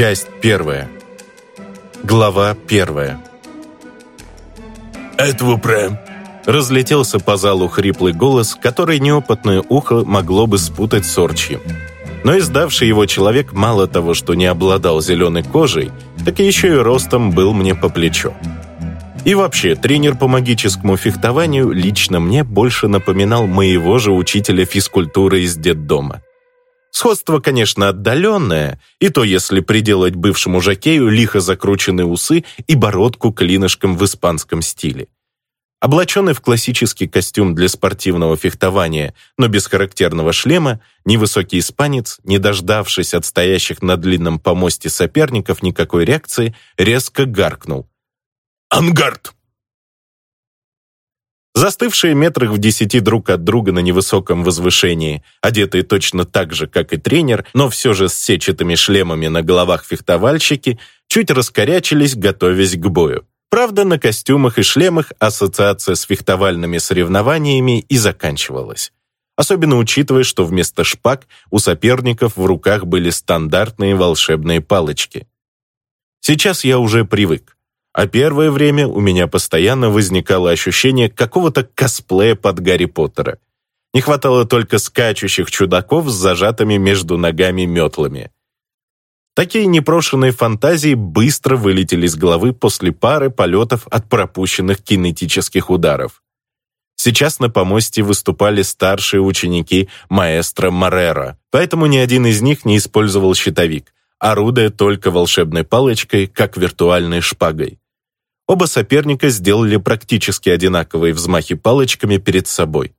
Часть первая. Глава первая. «Этого прям!» Разлетелся по залу хриплый голос, который неопытное ухо могло бы спутать с орчьим. Но издавший его человек мало того, что не обладал зеленой кожей, так еще и ростом был мне по плечо. И вообще, тренер по магическому фехтованию лично мне больше напоминал моего же учителя физкультуры из детдома. Сходство, конечно, отдаленное, и то, если приделать бывшему жакею лихо закрученные усы и бородку клинышком в испанском стиле. Облаченный в классический костюм для спортивного фехтования, но без характерного шлема, невысокий испанец, не дождавшись от стоящих на длинном помосте соперников никакой реакции, резко гаркнул. «Ангард!» Застывшие метрах в десяти друг от друга на невысоком возвышении, одетые точно так же, как и тренер, но все же с сетчатыми шлемами на головах фехтовальщики, чуть раскорячились, готовясь к бою. Правда, на костюмах и шлемах ассоциация с фехтовальными соревнованиями и заканчивалась. Особенно учитывая, что вместо шпаг у соперников в руках были стандартные волшебные палочки. Сейчас я уже привык. А первое время у меня постоянно возникало ощущение какого-то косплея под Гарри Поттера. Не хватало только скачущих чудаков с зажатыми между ногами метлами. Такие непрошенные фантазии быстро вылетели из головы после пары полетов от пропущенных кинетических ударов. Сейчас на помосте выступали старшие ученики маэстро Морера, поэтому ни один из них не использовал щитовик, орудуя только волшебной палочкой, как виртуальной шпагой. Оба соперника сделали практически одинаковые взмахи палочками перед собой.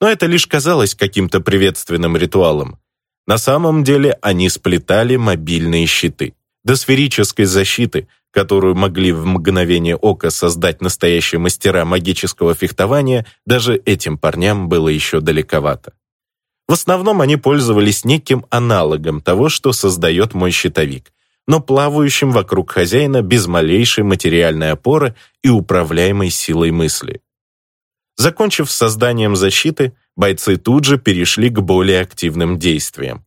Но это лишь казалось каким-то приветственным ритуалом. На самом деле они сплетали мобильные щиты. До сферической защиты, которую могли в мгновение ока создать настоящие мастера магического фехтования, даже этим парням было еще далековато. В основном они пользовались неким аналогом того, что создает мой щитовик, но плавающим вокруг хозяина без малейшей материальной опоры и управляемой силой мысли. Закончив с созданием защиты, бойцы тут же перешли к более активным действиям.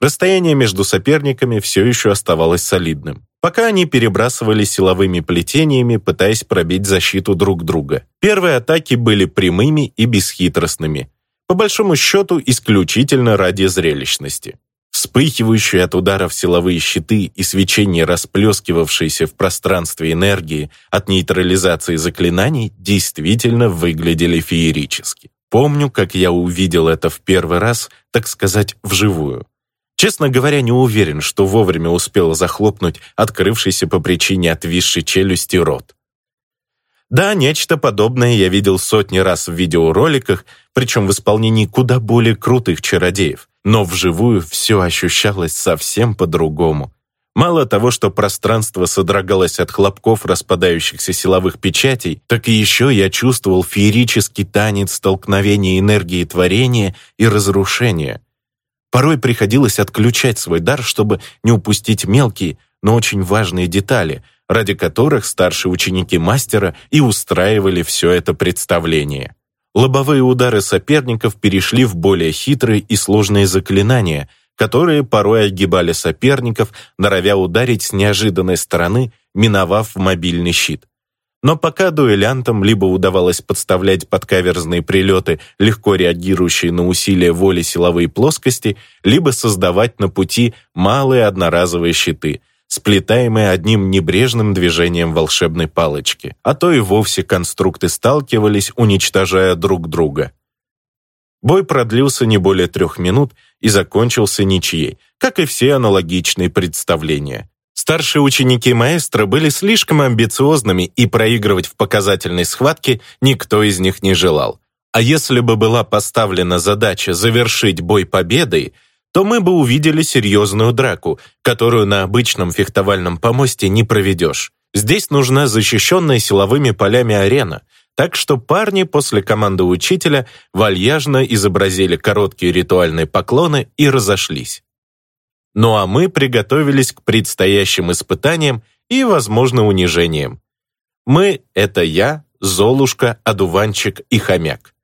Расстояние между соперниками все еще оставалось солидным. Пока они перебрасывали силовыми плетениями, пытаясь пробить защиту друг друга. Первые атаки были прямыми и бесхитростными. По большому счету, исключительно ради зрелищности. Вспыхивающие от ударов силовые щиты и свечение, расплескивавшиеся в пространстве энергии от нейтрализации заклинаний, действительно выглядели феерически. Помню, как я увидел это в первый раз, так сказать, вживую. Честно говоря, не уверен, что вовремя успел захлопнуть открывшийся по причине отвисшей челюсти рот. Да, нечто подобное я видел сотни раз в видеороликах, причем в исполнении куда более крутых чародеев, но вживую все ощущалось совсем по-другому. Мало того, что пространство содрогалось от хлопков распадающихся силовых печатей, так и еще я чувствовал феерический танец столкновения энергии творения и разрушения. Порой приходилось отключать свой дар, чтобы не упустить мелкие, но очень важные детали, ради которых старшие ученики мастера и устраивали все это представление. Лобовые удары соперников перешли в более хитрые и сложные заклинания, которые порой огибали соперников, норовя ударить с неожиданной стороны, миновав мобильный щит. Но пока дуэлянтам либо удавалось подставлять подкаверзные прилеты, легко реагирующие на усилия воли силовые плоскости, либо создавать на пути малые одноразовые щиты – сплетаемые одним небрежным движением волшебной палочки, а то и вовсе конструкты сталкивались, уничтожая друг друга. Бой продлился не более трех минут и закончился ничьей, как и все аналогичные представления. Старшие ученики маэстро были слишком амбициозными, и проигрывать в показательной схватке никто из них не желал. А если бы была поставлена задача завершить бой победой, то мы бы увидели серьезную драку, которую на обычном фехтовальном помосте не проведешь. Здесь нужна защищенная силовыми полями арена, так что парни после команды учителя вальяжно изобразили короткие ритуальные поклоны и разошлись. Ну а мы приготовились к предстоящим испытаниям и, возможно, унижениям. Мы — это я, Золушка, Одуванчик и Хомяк.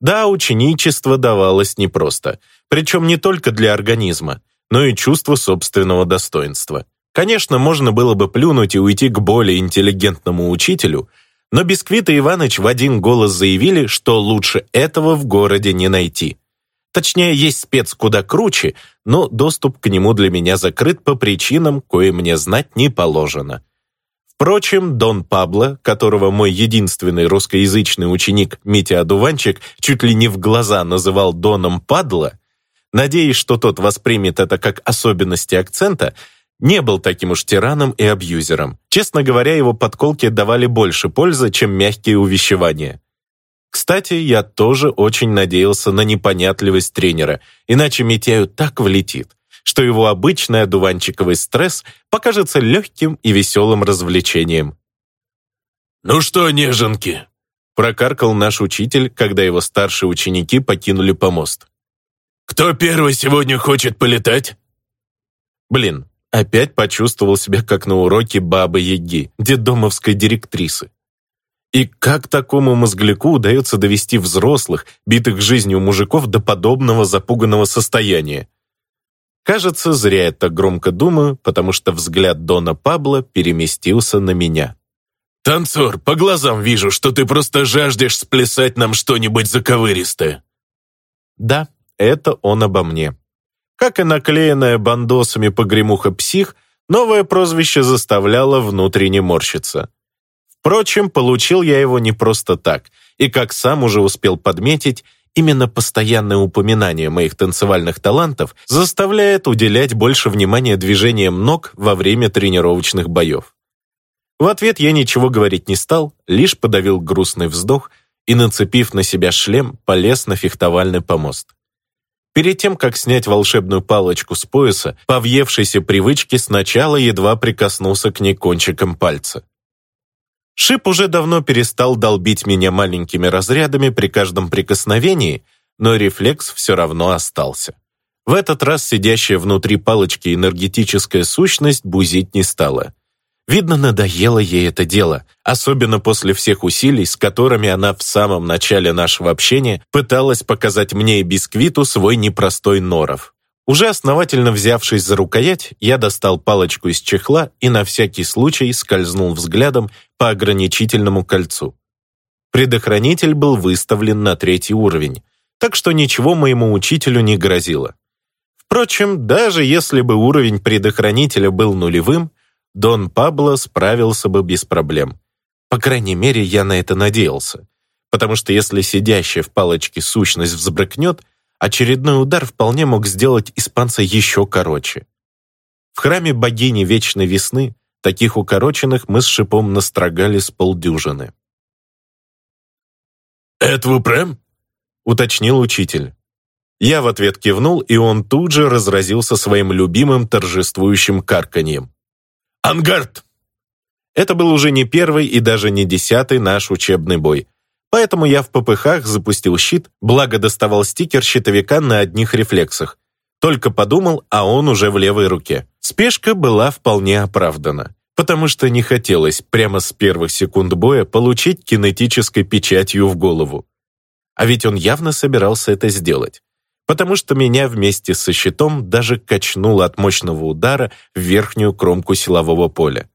Да, ученичество давалось непросто, причем не только для организма, но и чувство собственного достоинства. Конечно, можно было бы плюнуть и уйти к более интеллигентному учителю, но Бисквит и Иваныч в один голос заявили, что лучше этого в городе не найти. Точнее, есть спец куда круче, но доступ к нему для меня закрыт по причинам, кое мне знать не положено. Впрочем, Дон Пабло, которого мой единственный русскоязычный ученик Митя Одуванчик чуть ли не в глаза называл Доном Падло, надеясь, что тот воспримет это как особенности акцента, не был таким уж тираном и абьюзером. Честно говоря, его подколки давали больше пользы, чем мягкие увещевания. Кстати, я тоже очень надеялся на непонятливость тренера, иначе Митяю так влетит, что его обычный одуванчиковый стресс покажется легким и веселым развлечением. «Ну что, неженки?» прокаркал наш учитель, когда его старшие ученики покинули помост. «Кто первый сегодня хочет полетать?» Блин, опять почувствовал себя как на уроке бабы-яги, детдомовской директрисы. И как такому мозгляку удается довести взрослых, битых жизнью мужиков до подобного запуганного состояния? Кажется, зря я так громко думаю, потому что взгляд Дона Пабло переместился на меня. «Танцор, по глазам вижу, что ты просто жаждешь сплясать нам что-нибудь заковыристое». Да, это он обо мне. Как и наклеенная бандосами погремуха псих, новое прозвище заставляло внутренне морщиться. Впрочем, получил я его не просто так, и, как сам уже успел подметить, именно постоянное упоминание моих танцевальных талантов заставляет уделять больше внимания движениям ног во время тренировочных боев. В ответ я ничего говорить не стал, лишь подавил грустный вздох и, нацепив на себя шлем, полез на фехтовальный помост. Перед тем, как снять волшебную палочку с пояса, по въевшейся привычке сначала едва прикоснулся к ней кончиком пальца. Шип уже давно перестал долбить меня маленькими разрядами при каждом прикосновении, но рефлекс все равно остался. В этот раз сидящая внутри палочки энергетическая сущность бузить не стала. Видно, надоело ей это дело, особенно после всех усилий, с которыми она в самом начале нашего общения пыталась показать мне и Бисквиту свой непростой норов. Уже основательно взявшись за рукоять, я достал палочку из чехла и на всякий случай скользнул взглядом по ограничительному кольцу. Предохранитель был выставлен на третий уровень, так что ничего моему учителю не грозило. Впрочем, даже если бы уровень предохранителя был нулевым, Дон Пабло справился бы без проблем. По крайней мере, я на это надеялся, потому что если сидящая в палочке сущность взбрыкнет, очередной удар вполне мог сделать испанца еще короче. В храме богини Вечной Весны таких укороченных мы с шипом настрогали с полдюжины. «Это вы прям?» — уточнил учитель. Я в ответ кивнул, и он тут же разразился своим любимым торжествующим карканьем. «Ангард!» Это был уже не первый и даже не десятый наш учебный бой, Поэтому я в ППХ запустил щит, благо доставал стикер щитовика на одних рефлексах. Только подумал, а он уже в левой руке. Спешка была вполне оправдана, потому что не хотелось прямо с первых секунд боя получить кинетической печатью в голову. А ведь он явно собирался это сделать, потому что меня вместе со щитом даже качнуло от мощного удара в верхнюю кромку силового поля.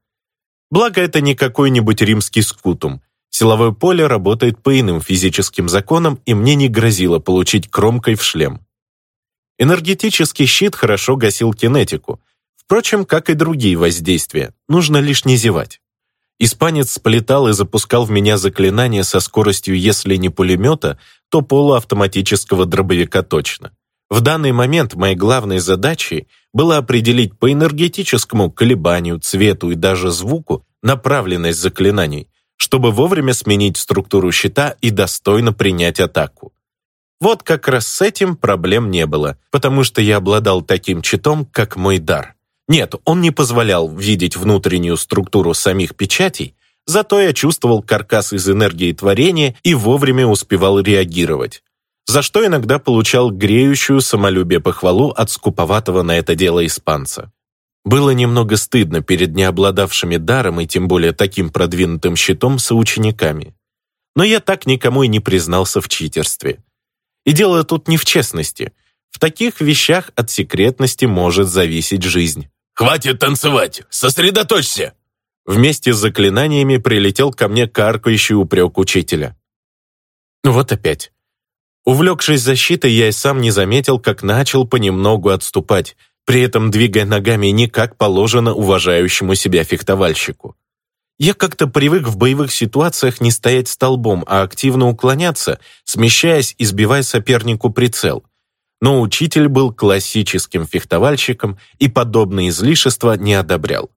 Благо это не какой-нибудь римский скутум, Силовое поле работает по иным физическим законам, и мне не грозило получить кромкой в шлем. Энергетический щит хорошо гасил кинетику. Впрочем, как и другие воздействия, нужно лишь не зевать. Испанец сплетал и запускал в меня заклинания со скоростью, если не пулемета, то полуавтоматического дробовика точно. В данный момент моей главной задачей было определить по энергетическому колебанию, цвету и даже звуку направленность заклинаний, чтобы вовремя сменить структуру щита и достойно принять атаку. Вот как раз с этим проблем не было, потому что я обладал таким щитом, как мой дар. Нет, он не позволял видеть внутреннюю структуру самих печатей, зато я чувствовал каркас из энергии творения и вовремя успевал реагировать, за что иногда получал греющую самолюбие похвалу от скуповатого на это дело испанца. Было немного стыдно перед необладавшими даром и тем более таким продвинутым щитом соучениками. Но я так никому и не признался в читерстве. И дело тут не в честности. В таких вещах от секретности может зависеть жизнь. Хватит танцевать! Сосредоточься!» Вместе с заклинаниями прилетел ко мне каркающий упрек учителя. Вот опять. Увлекшись защитой, я и сам не заметил, как начал понемногу отступать, при этом двигая ногами не как положено уважающему себя фехтовальщику. Я как-то привык в боевых ситуациях не стоять столбом, а активно уклоняться, смещаясь и сбивая сопернику прицел. Но учитель был классическим фехтовальщиком и подобные излишества не одобрял.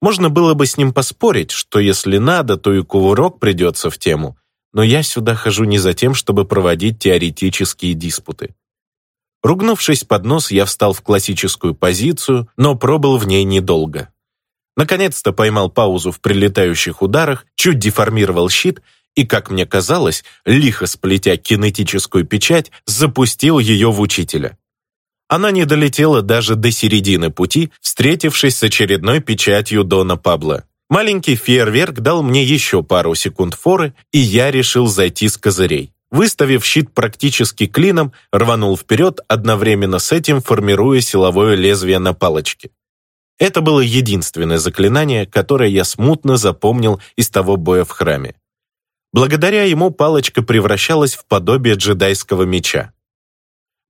Можно было бы с ним поспорить, что если надо, то и кувырок придется в тему, но я сюда хожу не за тем, чтобы проводить теоретические диспуты. Ругнувшись под нос, я встал в классическую позицию, но пробыл в ней недолго. Наконец-то поймал паузу в прилетающих ударах, чуть деформировал щит и, как мне казалось, лихо сплетя кинетическую печать, запустил ее в учителя. Она не долетела даже до середины пути, встретившись с очередной печатью Дона Пабло. Маленький фейерверк дал мне еще пару секунд форы, и я решил зайти с козырей. Выставив щит практически клином, рванул вперед, одновременно с этим формируя силовое лезвие на палочке. Это было единственное заклинание, которое я смутно запомнил из того боя в храме. Благодаря ему палочка превращалась в подобие джедайского меча.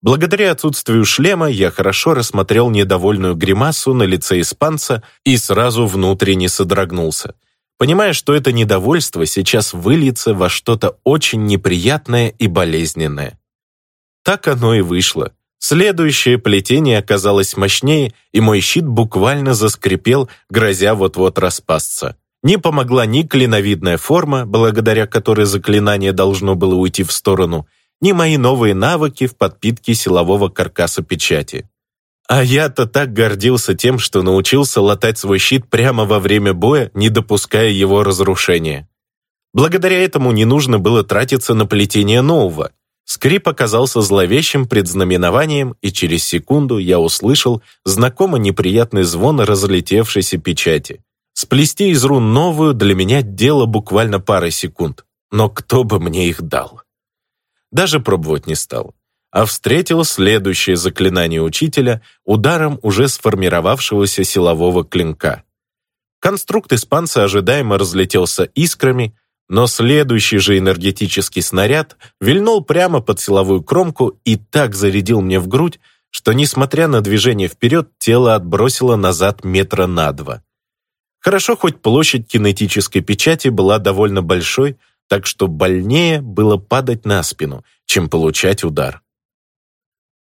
Благодаря отсутствию шлема я хорошо рассмотрел недовольную гримасу на лице испанца и сразу внутренне содрогнулся – понимая, что это недовольство сейчас выльется во что-то очень неприятное и болезненное. Так оно и вышло. Следующее плетение оказалось мощнее, и мой щит буквально заскрипел, грозя вот-вот распасться. Не помогла ни клиновидная форма, благодаря которой заклинание должно было уйти в сторону, ни мои новые навыки в подпитке силового каркаса печати. А я-то так гордился тем, что научился латать свой щит прямо во время боя, не допуская его разрушения. Благодаря этому не нужно было тратиться на плетение нового. Скрип оказался зловещим предзнаменованием, и через секунду я услышал знакомый неприятный звон разлетевшейся печати. Сплести из рун новую для меня дело буквально пары секунд. Но кто бы мне их дал? Даже пробовать не стал а встретил следующее заклинание учителя ударом уже сформировавшегося силового клинка. Конструкт испанца ожидаемо разлетелся искрами, но следующий же энергетический снаряд вильнул прямо под силовую кромку и так зарядил мне в грудь, что, несмотря на движение вперед, тело отбросило назад метра на два. Хорошо, хоть площадь кинетической печати была довольно большой, так что больнее было падать на спину, чем получать удар.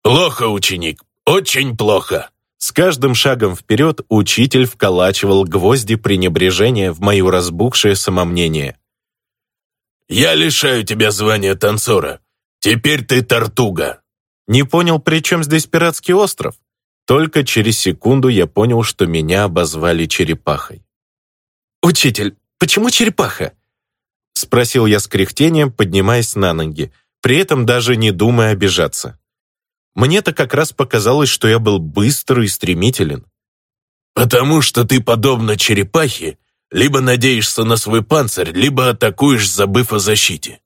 «Плохо, ученик, очень плохо!» С каждым шагом вперед учитель вколачивал гвозди пренебрежения в мое разбухшее самомнение. «Я лишаю тебя звания танцора. Теперь ты тортуга». Не понял, при чем здесь пиратский остров? Только через секунду я понял, что меня обозвали черепахой. «Учитель, почему черепаха?» Спросил я с кряхтением, поднимаясь на ноги, при этом даже не думая обижаться. Мне-то как раз показалось, что я был быстрый и стремителен. «Потому что ты, подобно черепахе, либо надеешься на свой панцирь, либо атакуешь, забыв о защите.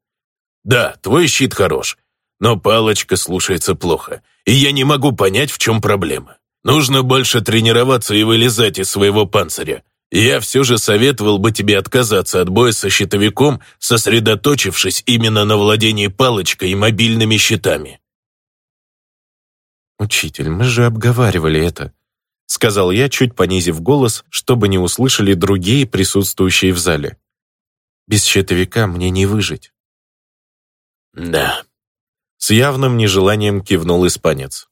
Да, твой щит хорош, но палочка слушается плохо, и я не могу понять, в чем проблема. Нужно больше тренироваться и вылезать из своего панциря. Я все же советовал бы тебе отказаться от боя со щитовиком, сосредоточившись именно на владении палочкой и мобильными щитами. «Учитель, мы же обговаривали это», — сказал я, чуть понизив голос, чтобы не услышали другие присутствующие в зале. «Без щитовика мне не выжить». «Да», — с явным нежеланием кивнул испанец.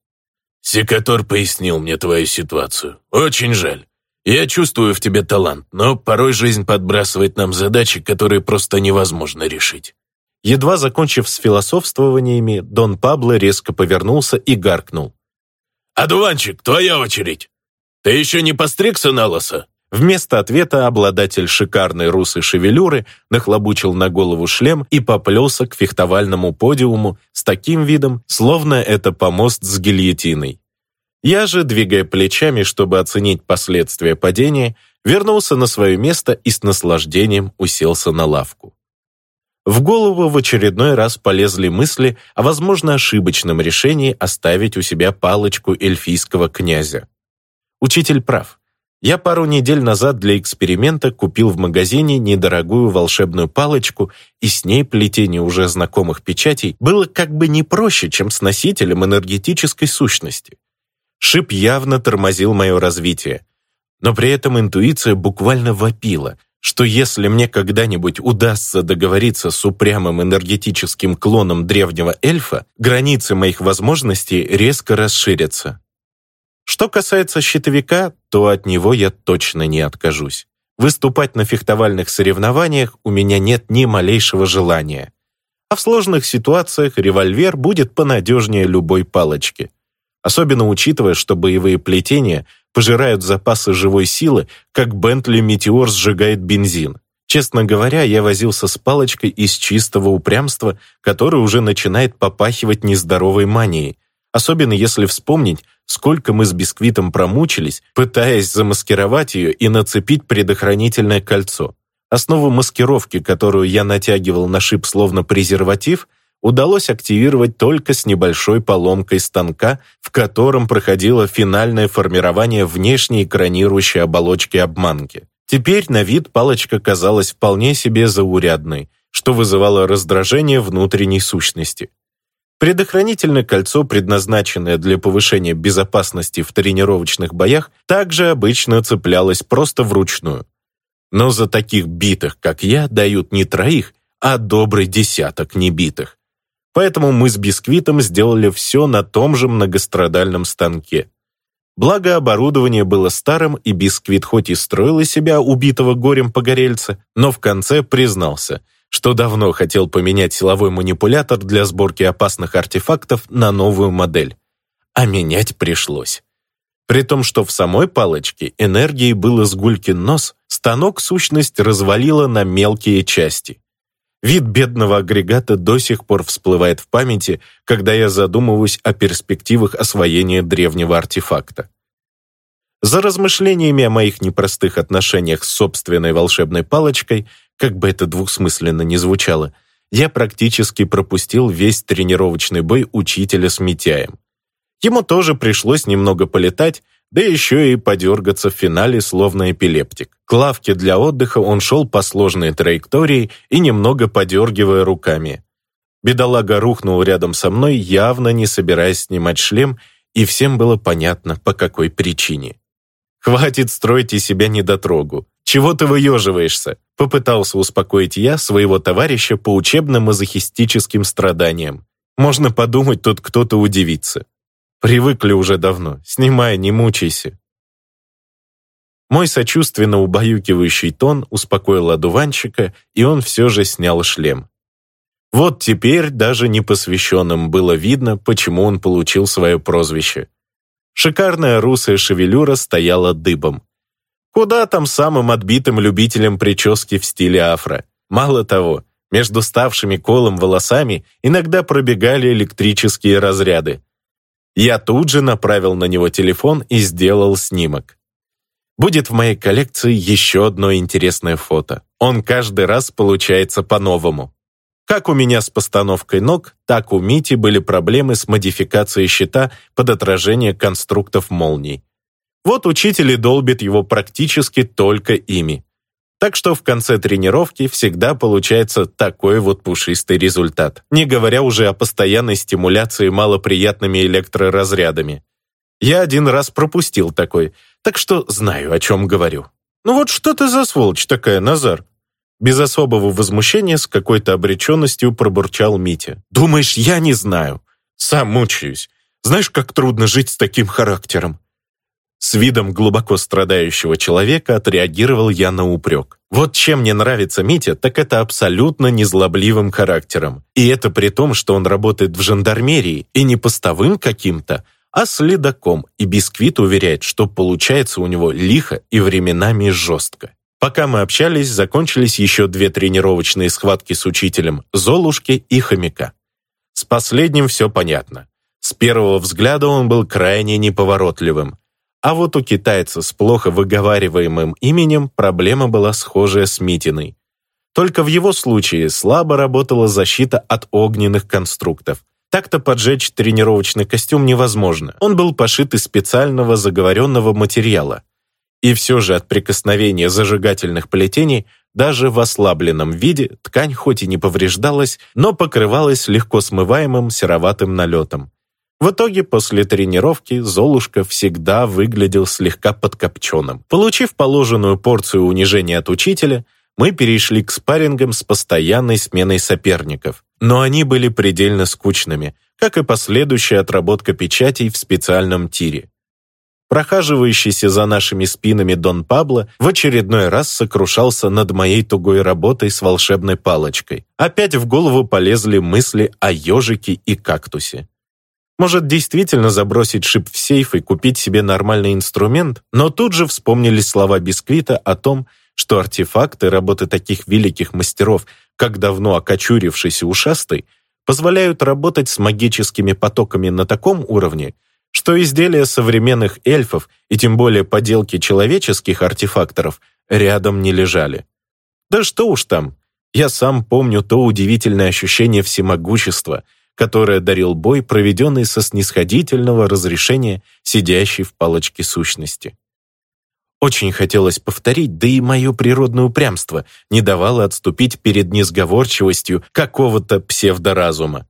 «Секатор пояснил мне твою ситуацию. Очень жаль. Я чувствую в тебе талант, но порой жизнь подбрасывает нам задачи, которые просто невозможно решить. Едва закончив с философствованиями, Дон Пабло резко повернулся и гаркнул. «Одуванчик, твоя очередь! Ты еще не постригся на лосо?» Вместо ответа обладатель шикарной русой шевелюры нахлобучил на голову шлем и поплелся к фехтовальному подиуму с таким видом, словно это помост с гильотиной. Я же, двигая плечами, чтобы оценить последствия падения, вернулся на свое место и с наслаждением уселся на лавку. В голову в очередной раз полезли мысли о возможно ошибочном решении оставить у себя палочку эльфийского князя. Учитель прав. Я пару недель назад для эксперимента купил в магазине недорогую волшебную палочку, и с ней плетение уже знакомых печатей было как бы не проще, чем с носителем энергетической сущности. Шип явно тормозил мое развитие, но при этом интуиция буквально вопила, что если мне когда-нибудь удастся договориться с упрямым энергетическим клоном древнего эльфа, границы моих возможностей резко расширятся. Что касается щитовика, то от него я точно не откажусь. Выступать на фехтовальных соревнованиях у меня нет ни малейшего желания. А в сложных ситуациях револьвер будет понадежнее любой палочки. Особенно учитывая, что боевые плетения пожирают запасы живой силы, как Бентли Метеор сжигает бензин. Честно говоря, я возился с палочкой из чистого упрямства, которое уже начинает попахивать нездоровой манией, особенно если вспомнить, сколько мы с бисквитом промучились, пытаясь замаскировать ее и нацепить предохранительное кольцо. Основу маскировки, которую я натягивал на шип словно презерватив, удалось активировать только с небольшой поломкой станка, в котором проходило финальное формирование внешней экранирующей оболочки обманки. Теперь на вид палочка казалась вполне себе заурядной, что вызывало раздражение внутренней сущности. Предохранительное кольцо, предназначенное для повышения безопасности в тренировочных боях, также обычно цеплялось просто вручную. Но за таких битых, как я, дают не троих, а добрый десяток небитых. Поэтому мы с Бисквитом сделали все на том же многострадальном станке. Благо, оборудование было старым, и Бисквит хоть и строил из себя убитого горем погорельца, но в конце признался – что давно хотел поменять силовой манипулятор для сборки опасных артефактов на новую модель. А менять пришлось. При том, что в самой палочке энергии был изгулькин нос, станок сущность развалила на мелкие части. Вид бедного агрегата до сих пор всплывает в памяти, когда я задумываюсь о перспективах освоения древнего артефакта. За размышлениями о моих непростых отношениях с собственной волшебной палочкой как бы это двусмысленно ни звучало, я практически пропустил весь тренировочный бой учителя с Митяем. Ему тоже пришлось немного полетать, да еще и подергаться в финале, словно эпилептик. К лавке для отдыха он шел по сложной траектории и немного подергивая руками. Бедолага рухнул рядом со мной, явно не собираясь снимать шлем, и всем было понятно, по какой причине. «Хватит строить из себя недотрогу. Чего ты выеживаешься?» Попытался успокоить я своего товарища по учебно-мазохистическим страданиям. Можно подумать, тут кто-то удивится. Привыкли уже давно. Снимай, не мучайся. Мой сочувственно убаюкивающий тон успокоил одуванчика, и он все же снял шлем. Вот теперь даже непосвященным было видно, почему он получил свое прозвище. Шикарная русая шевелюра стояла дыбом. Куда там самым отбитым любителям прически в стиле афро? Мало того, между ставшими колом волосами иногда пробегали электрические разряды. Я тут же направил на него телефон и сделал снимок. Будет в моей коллекции еще одно интересное фото. Он каждый раз получается по-новому. Как у меня с постановкой ног, так у Мити были проблемы с модификацией щита под отражение конструктов молний. Вот учитель и долбит его практически только ими. Так что в конце тренировки всегда получается такой вот пушистый результат, не говоря уже о постоянной стимуляции малоприятными электроразрядами. Я один раз пропустил такой, так что знаю, о чем говорю. «Ну вот что ты за сволочь такая, Назар?» Без особого возмущения с какой-то обреченностью пробурчал Митя. «Думаешь, я не знаю? Сам мучаюсь. Знаешь, как трудно жить с таким характером? С видом глубоко страдающего человека отреагировал я на упрек. Вот чем мне нравится Митя, так это абсолютно незлобливым характером. И это при том, что он работает в жандармерии, и не постовым каким-то, а следаком, и Бисквит уверяет, что получается у него лихо и временами жестко. Пока мы общались, закончились еще две тренировочные схватки с учителем Золушки и Хомяка. С последним все понятно. С первого взгляда он был крайне неповоротливым, а вот у китайца с плохо выговариваемым именем проблема была схожая с Митиной. Только в его случае слабо работала защита от огненных конструктов, Так-то поджечь тренировочный костюм невозможно. Он был пошит из специального заговоренного материала. И все же от прикосновения зажигательных плетений даже в ослабленном виде ткань хоть и не повреждалась, но покрывалась легко смываемым сероватым налетом. В итоге, после тренировки, Золушка всегда выглядел слегка подкопченным. Получив положенную порцию унижения от учителя, мы перешли к спаррингам с постоянной сменой соперников. Но они были предельно скучными, как и последующая отработка печатей в специальном тире. Прохаживающийся за нашими спинами Дон Пабло в очередной раз сокрушался над моей тугой работой с волшебной палочкой. Опять в голову полезли мысли о ежике и кактусе. Может, действительно забросить шип в сейф и купить себе нормальный инструмент? Но тут же вспомнились слова Бисквита о том, что артефакты работы таких великих мастеров, как давно окочурившийся ушастый, позволяют работать с магическими потоками на таком уровне, что изделия современных эльфов и тем более поделки человеческих артефакторов рядом не лежали. Да что уж там, я сам помню то удивительное ощущение всемогущества – которое дарил бой, проведенный со снисходительного разрешения сидящей в палочке сущности. Очень хотелось повторить, да и мое природное упрямство не давало отступить перед несговорчивостью какого-то псевдоразума.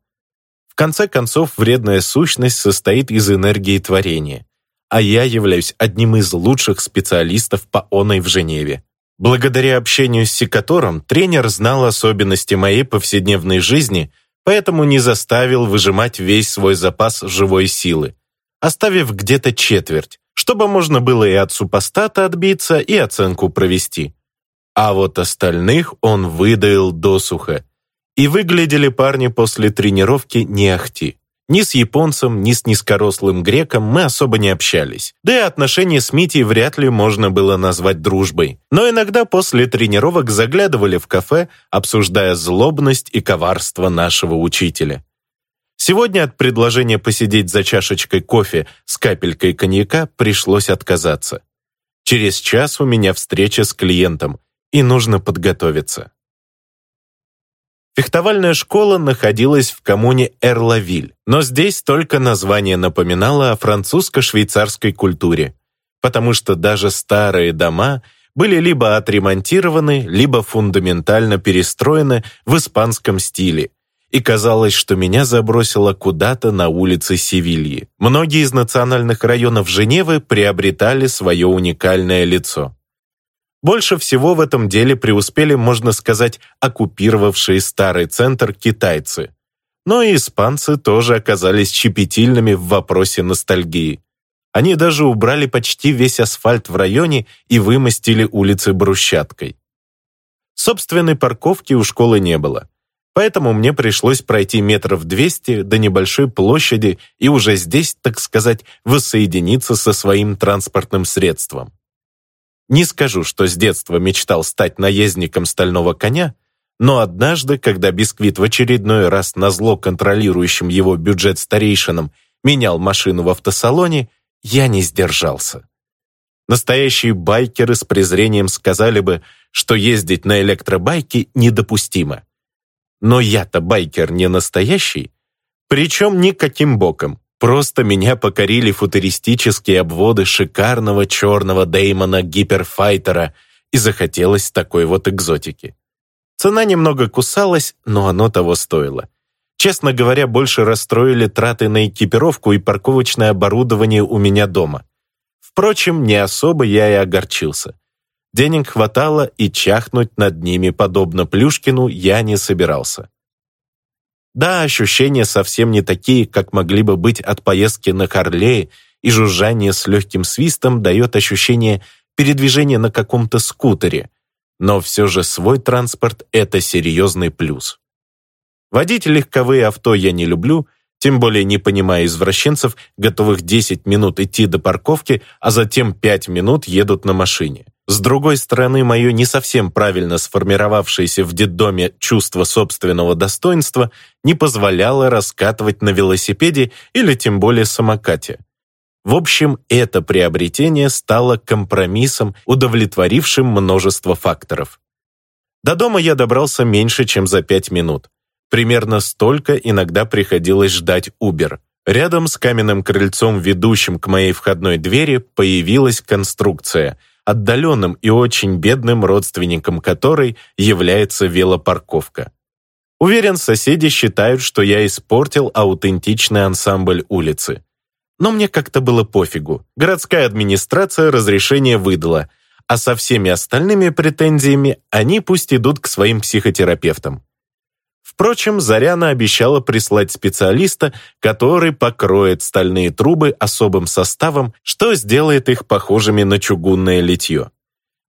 В конце концов, вредная сущность состоит из энергии творения, а я являюсь одним из лучших специалистов по оной в Женеве. Благодаря общению с секатором тренер знал особенности моей повседневной жизни поэтому не заставил выжимать весь свой запас живой силы, оставив где-то четверть, чтобы можно было и от супостата отбиться, и оценку провести. А вот остальных он выдаил досуха, и выглядели парни после тренировки не ахти. Ни с японцем, ни с низкорослым греком мы особо не общались. Да и отношения с Митей вряд ли можно было назвать дружбой. Но иногда после тренировок заглядывали в кафе, обсуждая злобность и коварство нашего учителя. Сегодня от предложения посидеть за чашечкой кофе с капелькой коньяка пришлось отказаться. Через час у меня встреча с клиентом, и нужно подготовиться. Фехтовальная школа находилась в коммуне Эрлавиль, но здесь только название напоминало о французско-швейцарской культуре, потому что даже старые дома были либо отремонтированы, либо фундаментально перестроены в испанском стиле, и казалось, что меня забросило куда-то на улицы Севильи. Многие из национальных районов Женевы приобретали свое уникальное лицо. Больше всего в этом деле преуспели, можно сказать, оккупировавшие старый центр китайцы. Но и испанцы тоже оказались щепетильными в вопросе ностальгии. Они даже убрали почти весь асфальт в районе и вымостили улицы брусчаткой. Собственной парковки у школы не было, поэтому мне пришлось пройти метров 200 до небольшой площади и уже здесь, так сказать, воссоединиться со своим транспортным средством. Не скажу, что с детства мечтал стать наездником стального коня, но однажды, когда Бисквит в очередной раз назло контролирующим его бюджет старейшинам менял машину в автосалоне, я не сдержался. Настоящие байкеры с презрением сказали бы, что ездить на электробайке недопустимо. Но я-то байкер не настоящий, причем никаким боком. Просто меня покорили футуристические обводы шикарного черного Деймона Гиперфайтера, и захотелось такой вот экзотики. Цена немного кусалась, но оно того стоило. Честно говоря, больше расстроили траты на экипировку и парковочное оборудование у меня дома. Впрочем, не особо я и огорчился. Денег хватало, и чахнуть над ними, подобно Плюшкину, я не собирался. Да, ощущения совсем не такие, как могли бы быть от поездки на Харлее, и жужжание с легким свистом дает ощущение передвижения на каком-то скутере, но все же свой транспорт – это серьезный плюс. Водить легковые авто я не люблю, тем более не понимая извращенцев, готовых 10 минут идти до парковки, а затем 5 минут едут на машине. С другой стороны, мое не совсем правильно сформировавшееся в детдоме чувство собственного достоинства не позволяло раскатывать на велосипеде или тем более самокате. В общем, это приобретение стало компромиссом, удовлетворившим множество факторов. До дома я добрался меньше, чем за пять минут. Примерно столько иногда приходилось ждать Uber. Рядом с каменным крыльцом, ведущим к моей входной двери, появилась конструкция, отдаленным и очень бедным родственником которой является велопарковка. Уверен, соседи считают, что я испортил аутентичный ансамбль улицы. Но мне как-то было пофигу. Городская администрация разрешение выдала, а со всеми остальными претензиями они пусть идут к своим психотерапевтам. Впрочем, Заряна обещала прислать специалиста, который покроет стальные трубы особым составом, что сделает их похожими на чугунное литье.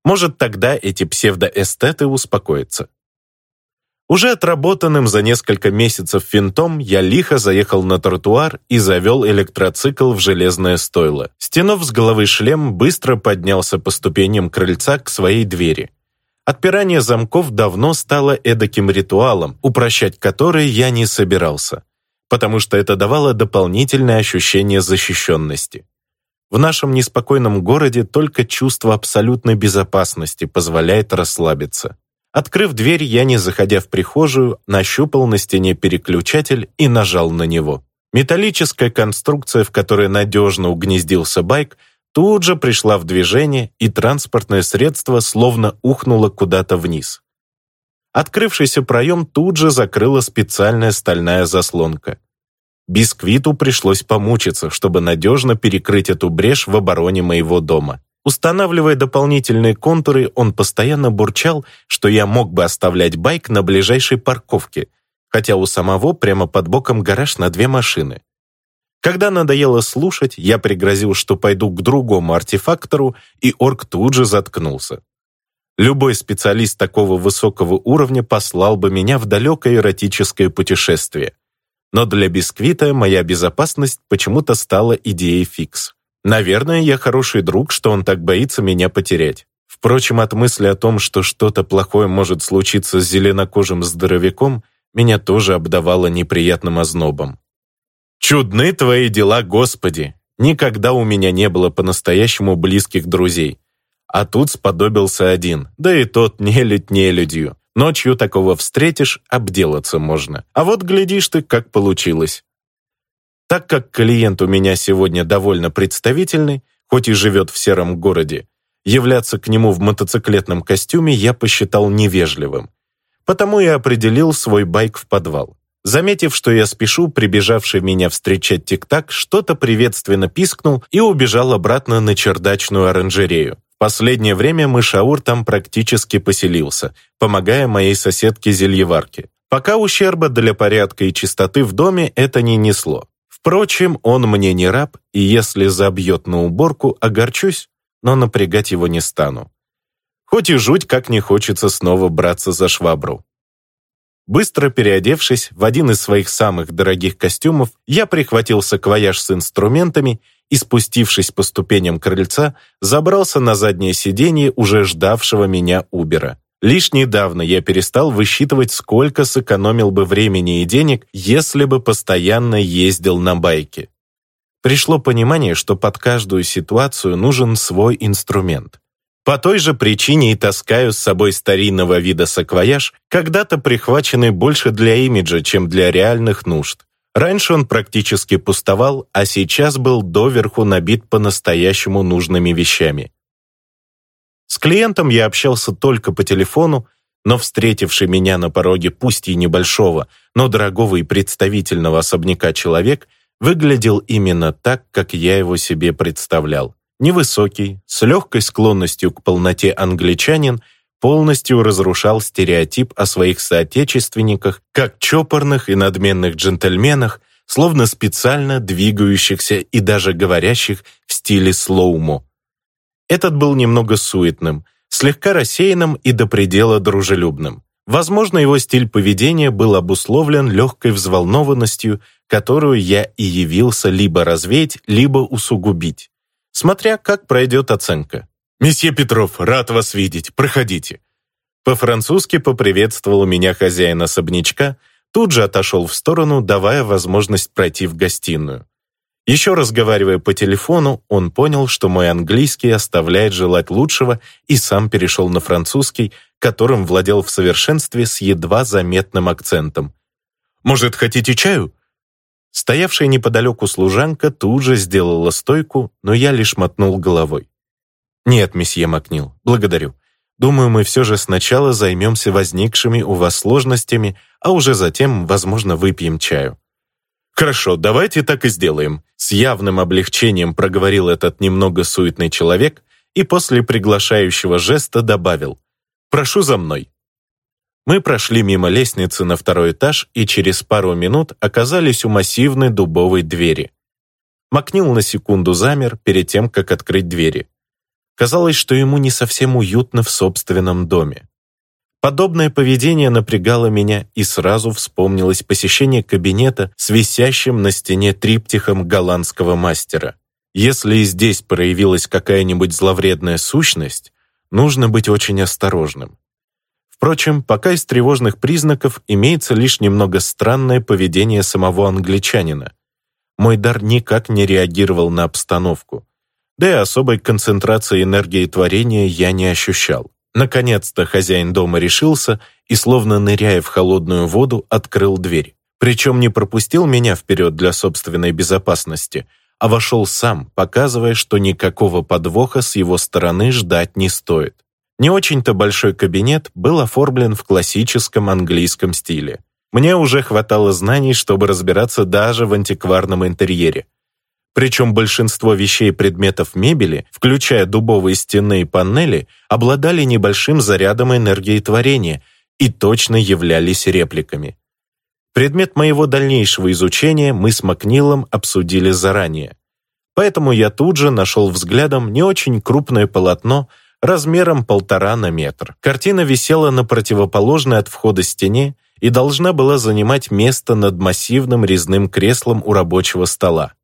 Может, тогда эти псевдоэстеты успокоятся. Уже отработанным за несколько месяцев финтом я лихо заехал на тротуар и завел электроцикл в железное стойло. Стянув с головы шлем, быстро поднялся по ступеням крыльца к своей двери. Отпирание замков давно стало эдаким ритуалом, упрощать который я не собирался, потому что это давало дополнительное ощущение защищенности. В нашем неспокойном городе только чувство абсолютной безопасности позволяет расслабиться. Открыв дверь, я, не заходя в прихожую, нащупал на стене переключатель и нажал на него. Металлическая конструкция, в которой надежно угнездился байк, тут же пришла в движение, и транспортное средство словно ухнуло куда-то вниз. Открывшийся проем тут же закрыла специальная стальная заслонка. Бисквиту пришлось помучиться, чтобы надежно перекрыть эту брешь в обороне моего дома. Устанавливая дополнительные контуры, он постоянно бурчал, что я мог бы оставлять байк на ближайшей парковке, хотя у самого прямо под боком гараж на две машины. Когда надоело слушать, я пригрозил, что пойду к другому артефактору, и орк тут же заткнулся. Любой специалист такого высокого уровня послал бы меня в далекое эротическое путешествие. Но для бисквита моя безопасность почему-то стала идеей фикс. Наверное, я хороший друг, что он так боится меня потерять. Впрочем, от мысли о том, что что-то плохое может случиться с зеленокожим здоровяком, меня тоже обдавало неприятным ознобом. Чудны твои дела, Господи! Никогда у меня не было по-настоящему близких друзей. А тут сподобился один, да и тот нелюдь нелюдью. Ночью такого встретишь, обделаться можно. А вот глядишь ты, как получилось. Так как клиент у меня сегодня довольно представительный, хоть и живет в сером городе, являться к нему в мотоциклетном костюме я посчитал невежливым. Потому и определил свой байк в подвал. Заметив, что я спешу, прибежавший меня встречать тик-так, что-то приветственно пискнул и убежал обратно на чердачную оранжерею. В последнее время мышаур там практически поселился, помогая моей соседке-зельеварке. Пока ущерба для порядка и чистоты в доме это не несло. Впрочем, он мне не раб, и если забьет на уборку, огорчусь, но напрягать его не стану. Хоть и жуть как не хочется снова браться за швабру. Быстро переодевшись в один из своих самых дорогих костюмов, я прихватил саквояж с инструментами и, спустившись по ступеням крыльца, забрался на заднее сиденье уже ждавшего меня Убера. Лишь недавно я перестал высчитывать, сколько сэкономил бы времени и денег, если бы постоянно ездил на байке. Пришло понимание, что под каждую ситуацию нужен свой инструмент. По той же причине и таскаю с собой старинного вида саквояж, когда-то прихваченный больше для имиджа, чем для реальных нужд. Раньше он практически пустовал, а сейчас был доверху набит по-настоящему нужными вещами. С клиентом я общался только по телефону, но встретивший меня на пороге пусть и небольшого, но дорогого и представительного особняка человек выглядел именно так, как я его себе представлял. Невысокий, с легкой склонностью к полноте англичанин, полностью разрушал стереотип о своих соотечественниках, как чопорных и надменных джентльменах, словно специально двигающихся и даже говорящих в стиле слоумо. Этот был немного суетным, слегка рассеянным и до предела дружелюбным. Возможно, его стиль поведения был обусловлен легкой взволнованностью, которую я и явился либо развеять, либо усугубить смотря как пройдет оценка. «Месье Петров, рад вас видеть, проходите». По-французски поприветствовал меня хозяин особнячка, тут же отошел в сторону, давая возможность пройти в гостиную. Еще разговаривая по телефону, он понял, что мой английский оставляет желать лучшего и сам перешел на французский, которым владел в совершенстве с едва заметным акцентом. Может, хотите чаю?» Стоявшая неподалеку служанка тут же сделала стойку, но я лишь мотнул головой. «Нет, месье Макнил, благодарю. Думаю, мы все же сначала займемся возникшими у вас сложностями, а уже затем, возможно, выпьем чаю». «Хорошо, давайте так и сделаем», — с явным облегчением проговорил этот немного суетный человек и после приглашающего жеста добавил «Прошу за мной». Мы прошли мимо лестницы на второй этаж и через пару минут оказались у массивной дубовой двери. Макнил на секунду замер перед тем, как открыть двери. Казалось, что ему не совсем уютно в собственном доме. Подобное поведение напрягало меня, и сразу вспомнилось посещение кабинета с висящим на стене триптихом голландского мастера. Если и здесь проявилась какая-нибудь зловредная сущность, нужно быть очень осторожным. Впрочем, пока из тревожных признаков имеется лишь немного странное поведение самого англичанина. Мой дар никак не реагировал на обстановку. Да и особой концентрации энергии творения я не ощущал. Наконец-то хозяин дома решился и, словно ныряя в холодную воду, открыл дверь. Причем не пропустил меня вперед для собственной безопасности, а вошел сам, показывая, что никакого подвоха с его стороны ждать не стоит. Не очень-то большой кабинет был оформлен в классическом английском стиле. Мне уже хватало знаний, чтобы разбираться даже в антикварном интерьере. Причем большинство вещей и предметов мебели, включая дубовые стены и панели, обладали небольшим зарядом энергии творения и точно являлись репликами. Предмет моего дальнейшего изучения мы с Макнилом обсудили заранее. Поэтому я тут же нашел взглядом не очень крупное полотно размером полтора на метр. Картина висела на противоположной от входа стене и должна была занимать место над массивным резным креслом у рабочего стола.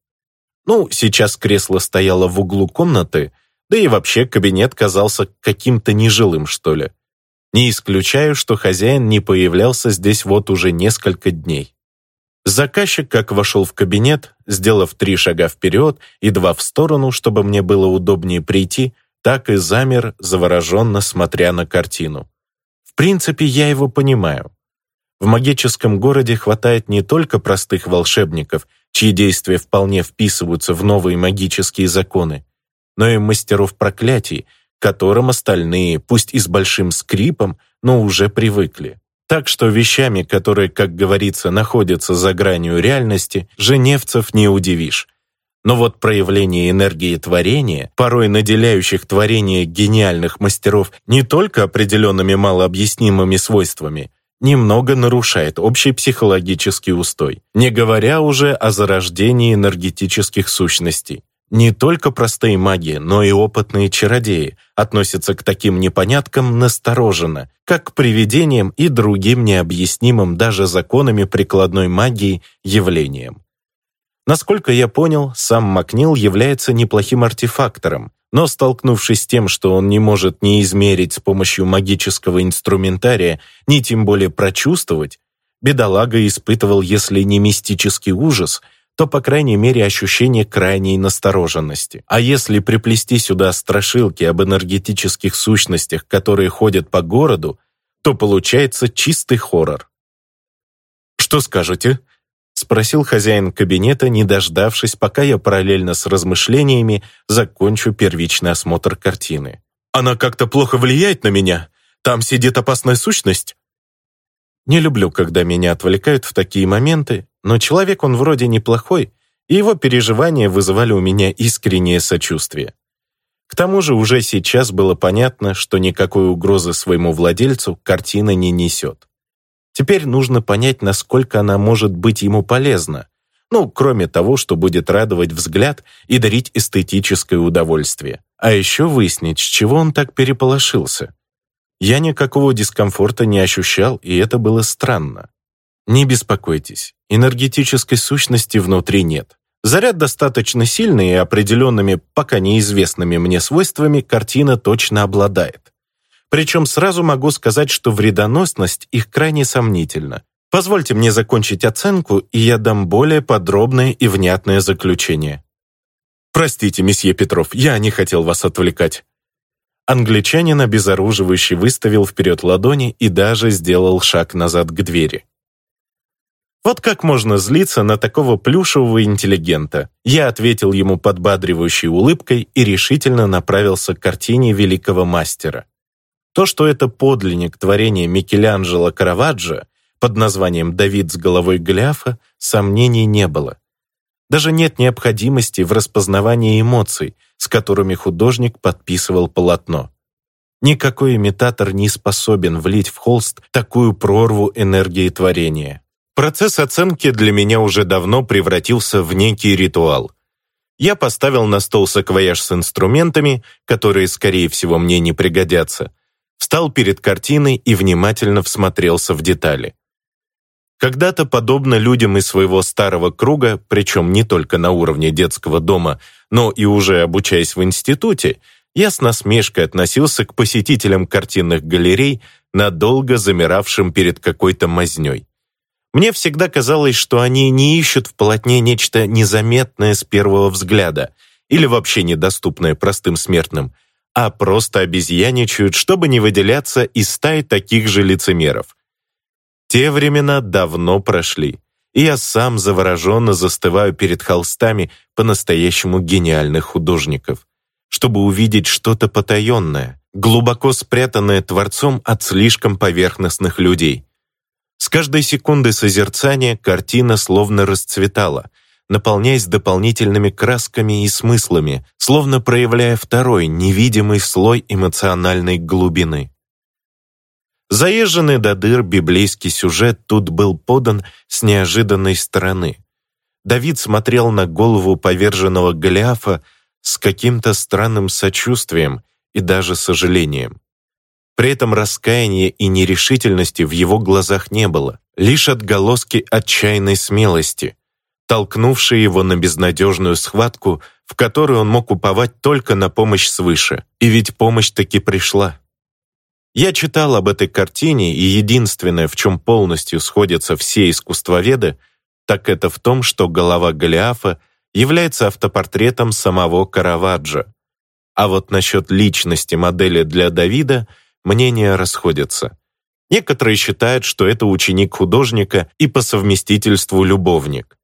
Ну, сейчас кресло стояло в углу комнаты, да и вообще кабинет казался каким-то нежилым, что ли. Не исключаю, что хозяин не появлялся здесь вот уже несколько дней. Заказчик как вошел в кабинет, сделав три шага вперед и два в сторону, чтобы мне было удобнее прийти, так и замер, завороженно смотря на картину. В принципе, я его понимаю. В магическом городе хватает не только простых волшебников, чьи действия вполне вписываются в новые магические законы, но и мастеров проклятий, которым остальные, пусть и с большим скрипом, но уже привыкли. Так что вещами, которые, как говорится, находятся за гранью реальности, женевцев не удивишь. Но вот проявление энергии творения, порой наделяющих творение гениальных мастеров не только определенными малообъяснимыми свойствами, немного нарушает общий психологический устой, не говоря уже о зарождении энергетических сущностей. Не только простые маги, но и опытные чародеи относятся к таким непоняткам настороженно, как к привидениям и другим необъяснимым даже законами прикладной магии явлениям. Насколько я понял, сам Макнил является неплохим артефактором, но столкнувшись с тем, что он не может ни измерить с помощью магического инструментария, ни тем более прочувствовать, бедолага испытывал, если не мистический ужас, то, по крайней мере, ощущение крайней настороженности. А если приплести сюда страшилки об энергетических сущностях, которые ходят по городу, то получается чистый хоррор. «Что скажете?» Спросил хозяин кабинета, не дождавшись, пока я параллельно с размышлениями закончу первичный осмотр картины. «Она как-то плохо влияет на меня? Там сидит опасная сущность?» Не люблю, когда меня отвлекают в такие моменты, но человек он вроде неплохой, и его переживания вызывали у меня искреннее сочувствие. К тому же уже сейчас было понятно, что никакой угрозы своему владельцу картина не несет. Теперь нужно понять, насколько она может быть ему полезна. Ну, кроме того, что будет радовать взгляд и дарить эстетическое удовольствие. А еще выяснить, с чего он так переполошился. Я никакого дискомфорта не ощущал, и это было странно. Не беспокойтесь, энергетической сущности внутри нет. Заряд достаточно сильный и определенными, пока неизвестными мне свойствами картина точно обладает. Причем сразу могу сказать, что вредоносность их крайне сомнительна. Позвольте мне закончить оценку, и я дам более подробное и внятное заключение. Простите, месье Петров, я не хотел вас отвлекать. Англичанин обезоруживающе выставил вперед ладони и даже сделал шаг назад к двери. Вот как можно злиться на такого плюшевого интеллигента? Я ответил ему подбадривающей улыбкой и решительно направился к картине великого мастера. То, что это подлинник творения Микеланджело Караваджо под названием «Давид с головой Голиафа», сомнений не было. Даже нет необходимости в распознавании эмоций, с которыми художник подписывал полотно. Никакой имитатор не способен влить в холст такую прорву энергии творения. Процесс оценки для меня уже давно превратился в некий ритуал. Я поставил на стол саквояж с инструментами, которые, скорее всего, мне не пригодятся, встал перед картиной и внимательно всмотрелся в детали. Когда-то, подобно людям из своего старого круга, причем не только на уровне детского дома, но и уже обучаясь в институте, я с насмешкой относился к посетителям картинных галерей, надолго замиравшим перед какой-то мазнёй. Мне всегда казалось, что они не ищут в полотне нечто незаметное с первого взгляда или вообще недоступное простым смертным, а просто обезьяничают, чтобы не выделяться из стаи таких же лицемеров. Те времена давно прошли, и я сам завороженно застываю перед холстами по-настоящему гениальных художников, чтобы увидеть что-то потаенное, глубоко спрятанное Творцом от слишком поверхностных людей. С каждой секунды созерцания картина словно расцветала, наполняясь дополнительными красками и смыслами, словно проявляя второй, невидимый слой эмоциональной глубины. Заезженный до дыр библейский сюжет тут был подан с неожиданной стороны. Давид смотрел на голову поверженного Голиафа с каким-то странным сочувствием и даже сожалением. При этом раскаяния и нерешительности в его глазах не было, лишь отголоски отчаянной смелости, толкнувшие его на безнадежную схватку, в которую он мог уповать только на помощь свыше. И ведь помощь таки пришла. Я читал об этой картине, и единственное, в чем полностью сходятся все искусствоведы, так это в том, что голова Голиафа является автопортретом самого Караваджо. А вот насчет личности модели для Давида мнения расходятся. Некоторые считают, что это ученик художника и по совместительству любовник.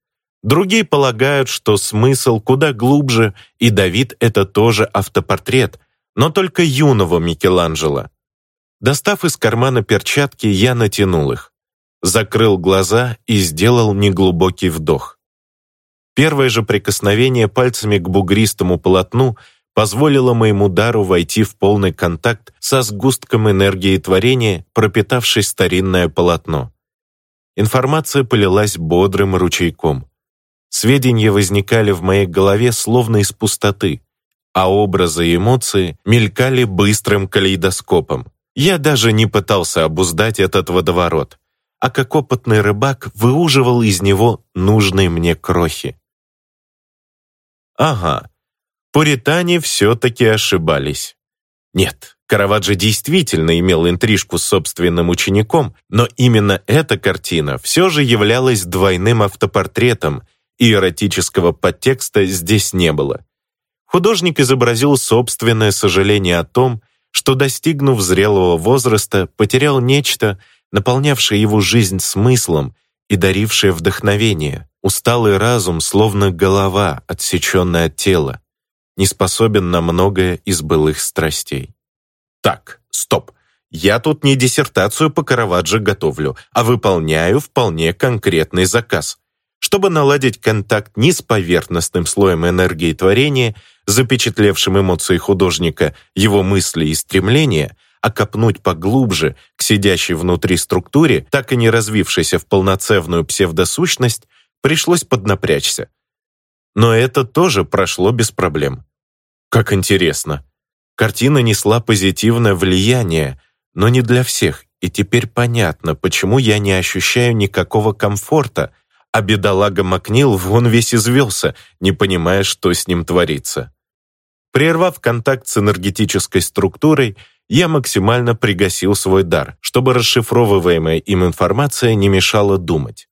Другие полагают, что смысл куда глубже, и Давид — это тоже автопортрет, но только юного Микеланджело. Достав из кармана перчатки, я натянул их, закрыл глаза и сделал неглубокий вдох. Первое же прикосновение пальцами к бугристому полотну позволило моему дару войти в полный контакт со сгустком энергии творения, пропитавшей старинное полотно. Информация полилась бодрым ручейком. Сведения возникали в моей голове словно из пустоты, а образы и эмоции мелькали быстрым калейдоскопом. Я даже не пытался обуздать этот водоворот, а как опытный рыбак выуживал из него нужные мне крохи. Ага, пуритане все-таки ошибались. Нет, Караваджо действительно имел интрижку с собственным учеником, но именно эта картина все же являлась двойным автопортретом, и эротического подтекста здесь не было. Художник изобразил собственное сожаление о том, что, достигнув зрелого возраста, потерял нечто, наполнявшее его жизнь смыслом и дарившее вдохновение. Усталый разум, словно голова, отсеченная от тела, не способен на многое из былых страстей. Так, стоп. Я тут не диссертацию по Караваджо готовлю, а выполняю вполне конкретный заказ. Чтобы наладить контакт не с поверхностным слоем энергии творения, запечатлевшим эмоции художника, его мысли и стремления, а копнуть поглубже к сидящей внутри структуре, так и не развившейся в полноценную псевдосущность, пришлось поднапрячься. Но это тоже прошло без проблем. Как интересно. Картина несла позитивное влияние, но не для всех, и теперь понятно, почему я не ощущаю никакого комфорта, а бедолага Макнил вон весь извелся, не понимая, что с ним творится. Прервав контакт с энергетической структурой, я максимально пригасил свой дар, чтобы расшифровываемая им информация не мешала думать.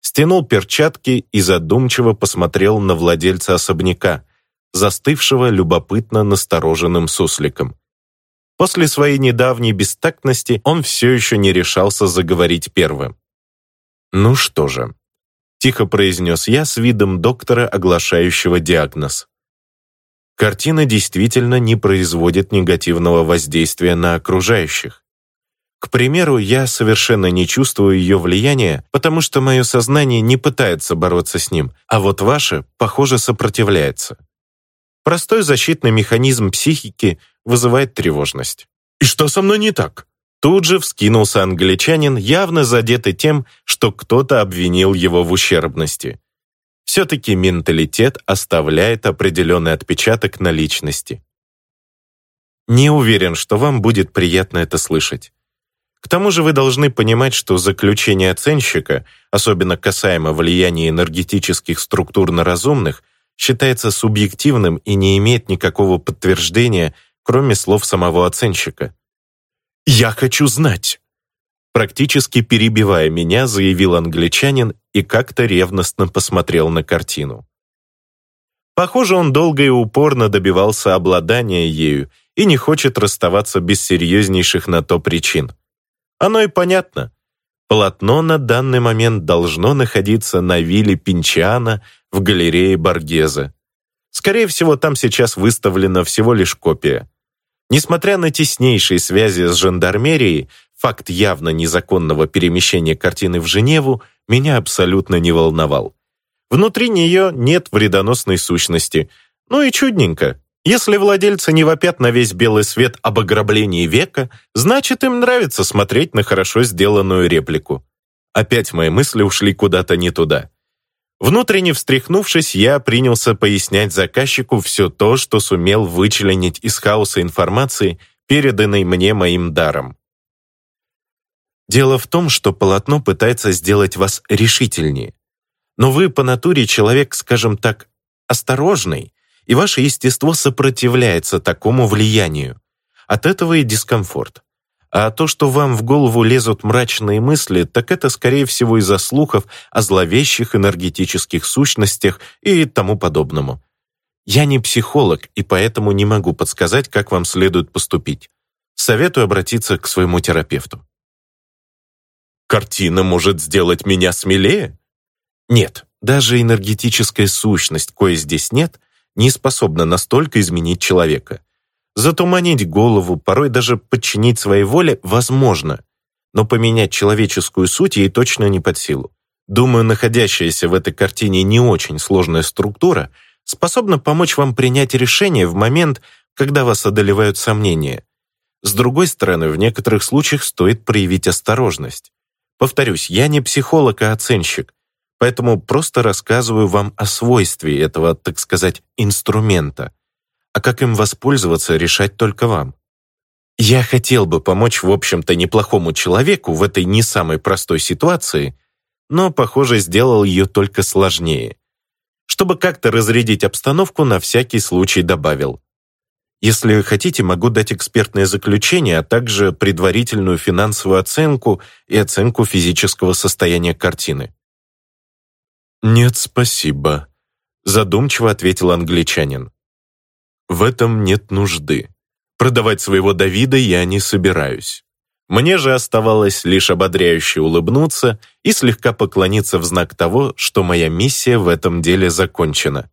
Стянул перчатки и задумчиво посмотрел на владельца особняка, застывшего любопытно настороженным сусликом. После своей недавней бестактности он все еще не решался заговорить первым. Ну что же, тихо произнес я с видом доктора, оглашающего диагноз. Картина действительно не производит негативного воздействия на окружающих. К примеру, я совершенно не чувствую ее влияния, потому что мое сознание не пытается бороться с ним, а вот ваше, похоже, сопротивляется. Простой защитный механизм психики вызывает тревожность. «И что со мной не так?» Тут же вскинулся англичанин, явно задетый тем, что кто-то обвинил его в ущербности. Все-таки менталитет оставляет определенный отпечаток на личности. Не уверен, что вам будет приятно это слышать. К тому же вы должны понимать, что заключение оценщика, особенно касаемо влияния энергетических структур на разумных, считается субъективным и не имеет никакого подтверждения, кроме слов самого оценщика. «Я хочу знать!» Практически перебивая меня, заявил англичанин и как-то ревностно посмотрел на картину. Похоже, он долго и упорно добивался обладания ею и не хочет расставаться без серьезнейших на то причин. Оно и понятно. Полотно на данный момент должно находиться на вилле Пинчана в галерее Баргеза. Скорее всего, там сейчас выставлена всего лишь копия. Несмотря на теснейшие связи с жандармерией, факт явно незаконного перемещения картины в Женеву меня абсолютно не волновал. Внутри нее нет вредоносной сущности. Ну и чудненько. Если владельцы не вопят на весь белый свет об ограблении века, значит, им нравится смотреть на хорошо сделанную реплику. Опять мои мысли ушли куда-то не туда. Внутренне встряхнувшись, я принялся пояснять заказчику все то, что сумел вычленить из хаоса информации, переданной мне моим даром. Дело в том, что полотно пытается сделать вас решительнее. Но вы по натуре человек, скажем так, осторожный, и ваше естество сопротивляется такому влиянию. От этого и дискомфорт. А то, что вам в голову лезут мрачные мысли, так это, скорее всего, из-за слухов о зловещих энергетических сущностях и тому подобному. Я не психолог, и поэтому не могу подсказать, как вам следует поступить. Советую обратиться к своему терапевту. Картина может сделать меня смелее? Нет, даже энергетическая сущность, кое здесь нет, не способна настолько изменить человека. Затуманить голову, порой даже подчинить своей воле возможно, но поменять человеческую суть ей точно не под силу. Думаю, находящаяся в этой картине не очень сложная структура способна помочь вам принять решение в момент, когда вас одолевают сомнения. С другой стороны, в некоторых случаях стоит проявить осторожность. Повторюсь, я не психолог, а оценщик, Поэтому просто рассказываю вам о свойстве этого, так сказать, инструмента. А как им воспользоваться, решать только вам. Я хотел бы помочь, в общем-то, неплохому человеку в этой не самой простой ситуации, но, похоже, сделал ее только сложнее. Чтобы как-то разрядить обстановку, на всякий случай добавил. Если хотите, могу дать экспертное заключение, а также предварительную финансовую оценку и оценку физического состояния картины. «Нет, спасибо», — задумчиво ответил англичанин. «В этом нет нужды. Продавать своего Давида я не собираюсь». Мне же оставалось лишь ободряюще улыбнуться и слегка поклониться в знак того, что моя миссия в этом деле закончена.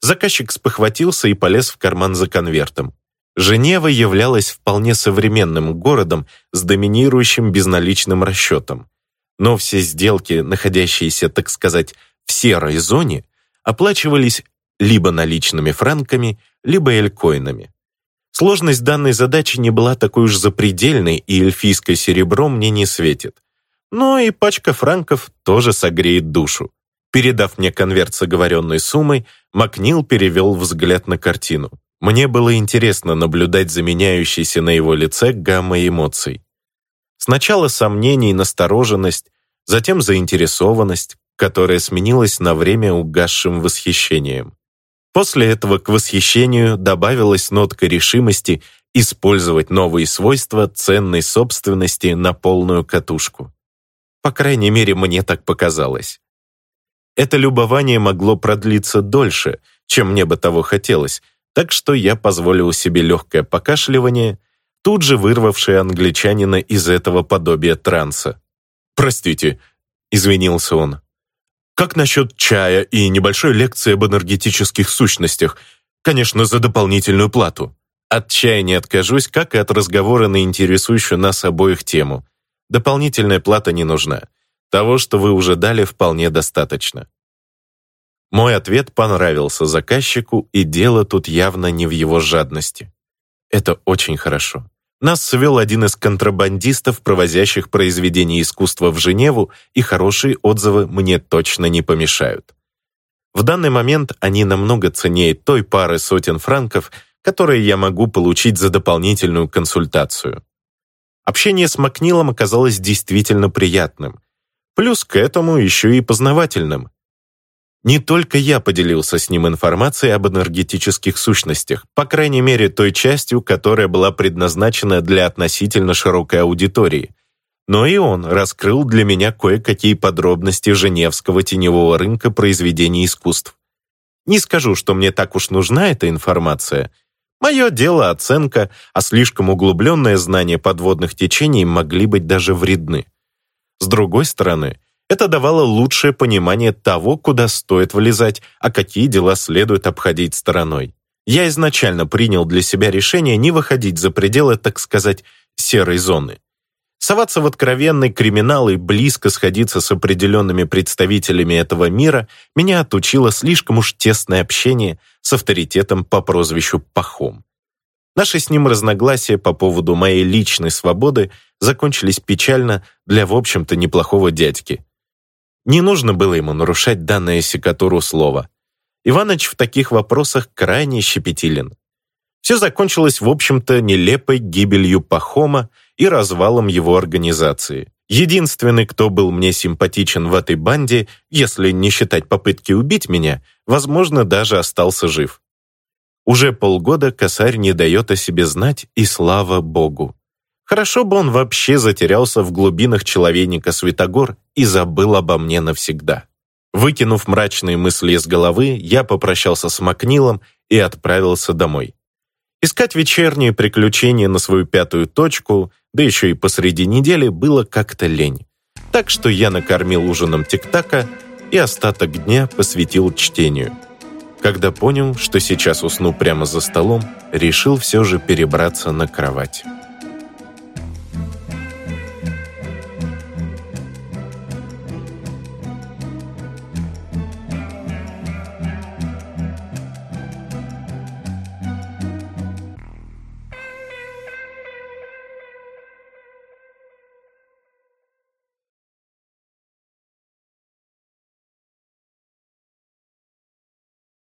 Заказчик спохватился и полез в карман за конвертом. Женева являлась вполне современным городом с доминирующим безналичным расчетом но все сделки, находящиеся, так сказать, в серой зоне, оплачивались либо наличными франками, либо элькоинами. Сложность данной задачи не была такой уж запредельной, и эльфийское серебро мне не светит. Но и пачка франков тоже согреет душу. Передав мне конверт с оговоренной суммой, Макнил перевел взгляд на картину. Мне было интересно наблюдать за меняющейся на его лице гаммой эмоций. Сначала сомнение и настороженность, затем заинтересованность, которая сменилась на время угасшим восхищением. После этого к восхищению добавилась нотка решимости использовать новые свойства ценной собственности на полную катушку. По крайней мере, мне так показалось. Это любование могло продлиться дольше, чем мне бы того хотелось, так что я позволил себе легкое покашливание, тут же вырвавший англичанина из этого подобия транса. «Простите», — извинился он. Как насчет чая и небольшой лекции об энергетических сущностях? Конечно, за дополнительную плату. От чая не откажусь, как и от разговора на интересующую нас обоих тему. Дополнительная плата не нужна. Того, что вы уже дали, вполне достаточно. Мой ответ понравился заказчику, и дело тут явно не в его жадности. Это очень хорошо. Нас свел один из контрабандистов, провозящих произведения искусства в Женеву, и хорошие отзывы мне точно не помешают. В данный момент они намного ценнее той пары сотен франков, которые я могу получить за дополнительную консультацию. Общение с Макнилом оказалось действительно приятным. Плюс к этому еще и познавательным. Не только я поделился с ним информацией об энергетических сущностях, по крайней мере той частью, которая была предназначена для относительно широкой аудитории, но и он раскрыл для меня кое-какие подробности Женевского теневого рынка произведений искусств. Не скажу, что мне так уж нужна эта информация. Мое дело оценка, а слишком углубленное знание подводных течений могли быть даже вредны. С другой стороны, это давало лучшее понимание того, куда стоит влезать, а какие дела следует обходить стороной. Я изначально принял для себя решение не выходить за пределы, так сказать, серой зоны. Соваться в откровенный криминал и близко сходиться с определенными представителями этого мира меня отучило слишком уж тесное общение с авторитетом по прозвищу Пахом. Наши с ним разногласия по поводу моей личной свободы закончились печально для, в общем-то, неплохого дядьки. Не нужно было ему нарушать данное секатуру слова. Иваныч в таких вопросах крайне щепетилен. Все закончилось, в общем-то, нелепой гибелью Пахома и развалом его организации. Единственный, кто был мне симпатичен в этой банде, если не считать попытки убить меня, возможно, даже остался жив. Уже полгода косарь не дает о себе знать, и слава богу. Хорошо бы он вообще затерялся в глубинах человейника Святогор и забыл обо мне навсегда. Выкинув мрачные мысли из головы, я попрощался с Макнилом и отправился домой. Искать вечерние приключения на свою пятую точку, да еще и посреди недели, было как-то лень. Так что я накормил ужином тик-така и остаток дня посвятил чтению. Когда понял, что сейчас усну прямо за столом, решил все же перебраться на кровать.